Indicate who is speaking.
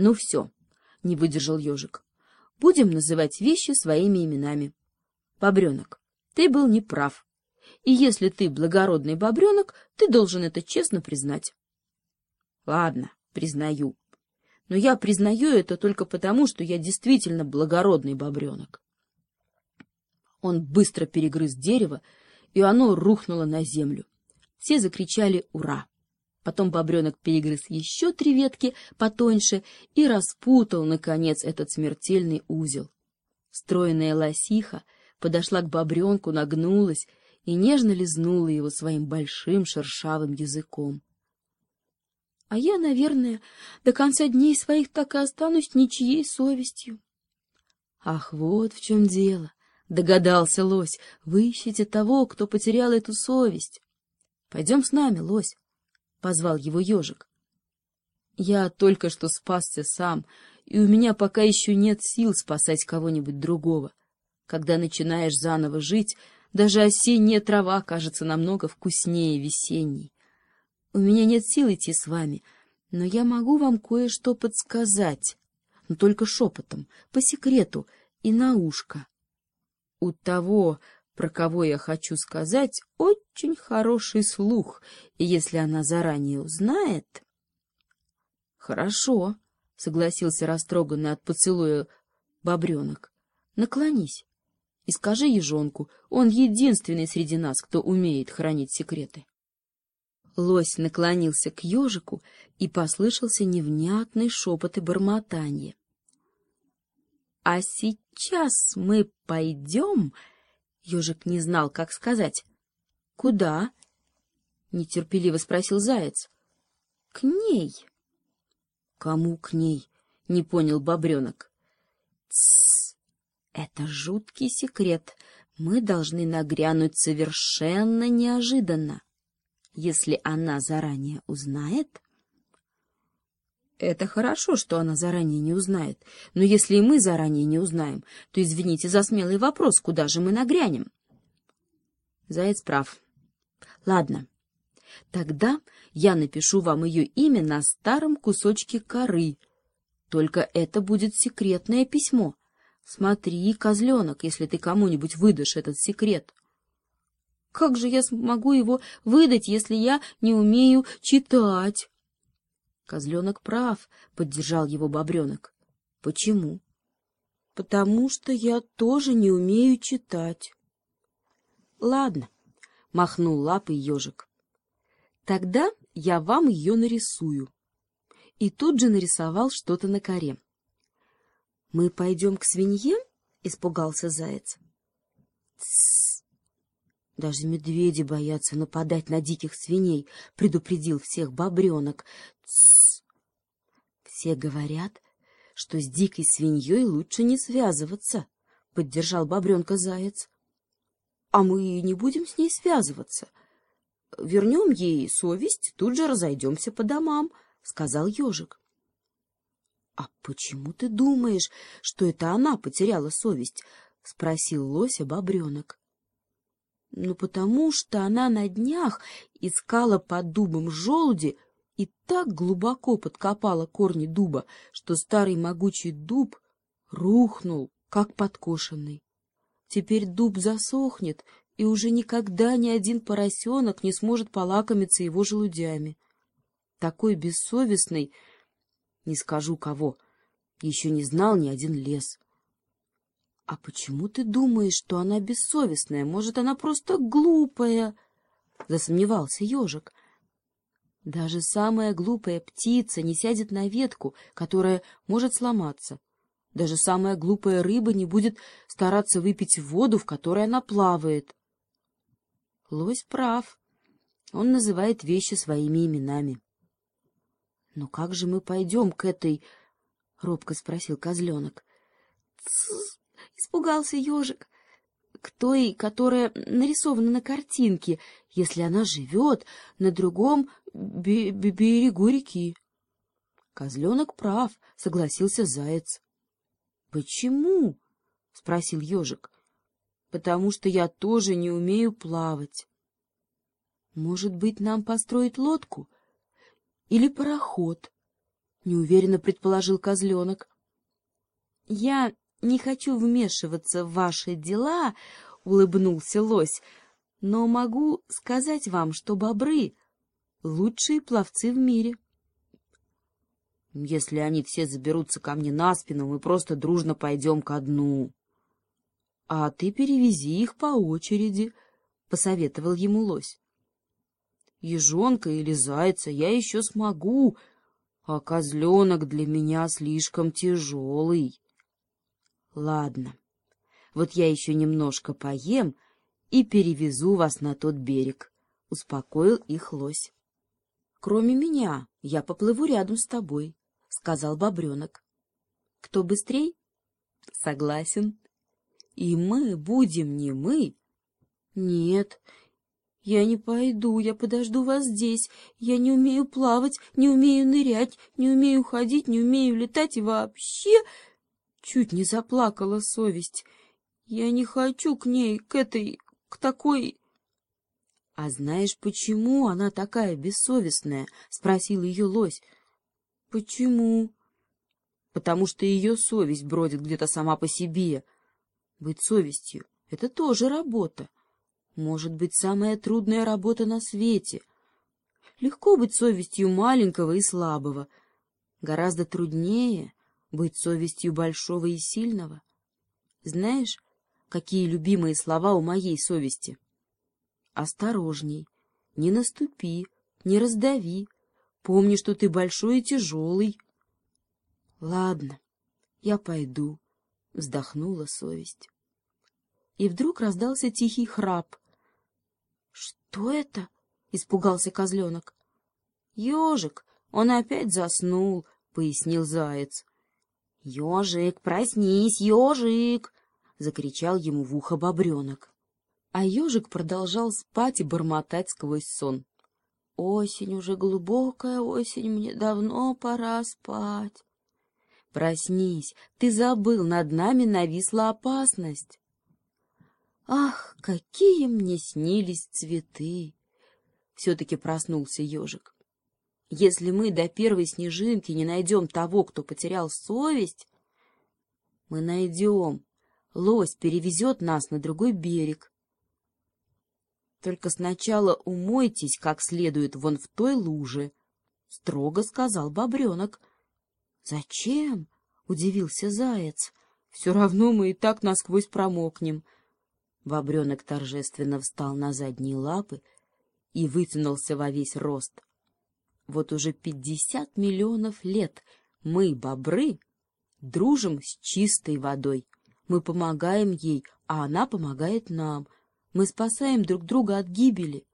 Speaker 1: Ну все, не выдержал ежик. Будем называть вещи своими именами. Бобренок, ты был неправ. И если ты благородный бобренок, ты должен это честно признать. Ладно, признаю. Но я признаю это только потому, что я действительно благородный бобренок. Он быстро перегрыз дерево, и оно рухнуло на землю. Все закричали «Ура!». Потом бобренок перегрыз еще три ветки потоньше и распутал, наконец, этот смертельный узел. Стройная лосиха подошла к бобренку, нагнулась и нежно лизнула его своим большим шершавым языком. — А я, наверное, до конца дней своих так и останусь ничьей совестью. — Ах, вот в чем дело! — догадался лось. — Вы ищете того, кто потерял эту совесть. — Пойдем с нами, лось, — позвал его ежик. — Я только что спасся сам, и у меня пока еще нет сил спасать кого-нибудь другого. Когда начинаешь заново жить, даже осенняя трава кажется намного вкуснее весенней. У меня нет сил идти с вами, но я могу вам кое-что подсказать, но только шепотом, по секрету и на ушко. У того, про кого я хочу сказать, очень хороший слух, и если она заранее узнает... — Хорошо, — согласился растроганный от поцелуя бобренок. — Наклонись и скажи ежонку, он единственный среди нас, кто умеет хранить секреты. Лось наклонился к ежику, и послышался невнятный шепот и бормотанье. — А сейчас мы пойдем Ежик не знал, как сказать. — Куда? — нетерпеливо спросил заяц. — К ней. — Кому к ней? — не понял бобренок. — Тссс! Это жуткий секрет. Мы должны нагрянуть совершенно неожиданно. Если она заранее узнает... Это хорошо, что она заранее не узнает. Но если и мы заранее не узнаем, то извините за смелый вопрос, куда же мы нагрянем? Заяц прав. Ладно, тогда я напишу вам ее имя на старом кусочке коры. Только это будет секретное письмо. Смотри, козленок, если ты кому-нибудь выдашь этот секрет. Как же я смогу его выдать, если я не умею читать? Козленок прав, — поддержал его бобренок. — Почему? — Потому что я тоже не умею читать. — Ладно, — махнул лапой ежик. — Тогда я вам ее нарисую. И тут же нарисовал что-то на коре. — Мы пойдем к свинье? — испугался заяц. — Тссс! Даже медведи боятся нападать на диких свиней, — предупредил всех бобренок. — Все говорят, что с дикой свиньей лучше не связываться, — поддержал бобренка заяц. — А мы не будем с ней связываться. Вернем ей совесть, тут же разойдемся по домам, — сказал ежик. — А почему ты думаешь, что это она потеряла совесть? — спросил лося бобренок. — Ну, потому что она на днях искала под дубом желуди, и так глубоко подкопала корни дуба, что старый могучий дуб рухнул, как подкошенный. Теперь дуб засохнет, и уже никогда ни один поросенок не сможет полакомиться его желудями. Такой бессовестный, не скажу кого, еще не знал ни один лес. — А почему ты думаешь, что она бессовестная? Может, она просто глупая? — засомневался ежик. — даже самая глупая птица не сядет на ветку, которая может сломаться. Даже самая глупая рыба не будет стараться выпить воду, в которой она плавает. Лось прав. Он называет вещи своими именами. — Но как же мы пойдем к этой... — робко спросил козленок. — Испугался ежик к той, которая нарисована на картинке, если она живет на другом берегу реки. Козленок прав, согласился заяц. — Почему? — спросил ежик. — Потому что я тоже не умею плавать. — Может быть, нам построить лодку? Или пароход? неуверенно предположил козленок. — Я не хочу вмешиваться в ваши дела, — улыбнулся лось, — но могу сказать вам, что бобры — лучшие пловцы в мире. — Если они все заберутся ко мне на спину, мы просто дружно пойдем ко дну. — А ты перевези их по очереди, — посоветовал ему лось. — Ежонка или зайца я еще смогу, а козленок для меня слишком тяжелый. Ладно, вот я еще немножко поем и перевезу вас на тот берег, — успокоил их лось. — Кроме меня, я поплыву рядом с тобой, — сказал бобренок. — Кто быстрей? — Согласен. — И мы будем не мы. — Нет, я не пойду, я подожду вас здесь. Я не умею плавать, не умею нырять, не умею ходить, не умею летать и вообще... Чуть не заплакала совесть. Я не хочу к ней, к этой, к такой... — А знаешь, почему она такая бессовестная? — спросил ее лось. — Почему? — Потому что ее совесть бродит где-то сама по себе. Быть совестью — это тоже работа. Может быть, самая трудная работа на свете. Легко быть совестью маленького и слабого. Гораздо труднее быть совестью большого и сильного. Знаешь, какие любимые слова у моей совести? Осторожней, не наступи, не раздави, помни, что ты большой и тяжелый. Ладно, я пойду, вздохнула совесть. И вдруг раздался тихий храп. — Что это? — испугался козленок. — Ежик, он опять заснул, — пояснил заяц. «Ежик, проснись, ежик!» — закричал ему в ухо бобренок. А ежик продолжал спать и бормотать сквозь сон. «Осень уже глубокая, осень, мне давно пора спать». «Проснись, ты забыл, над нами нависла опасность». «Ах, какие мне снились цветы!» Все-таки проснулся ежик. Если мы до первой снежинки не найдем того, кто потерял совесть, мы найдем. Лось перевезет нас на другой берег. Только сначала умойтесь как следует вон в той луже, — строго сказал бобренок. — Зачем? — удивился заяц. — Все равно мы и так насквозь промокнем. Бобренок торжественно встал на задние лапы и вытянулся во весь рост. Вот уже пятьдесят миллионов лет мы, бобры, дружим с чистой водой. Мы помогаем ей, а она помогает нам. Мы спасаем друг друга от гибели.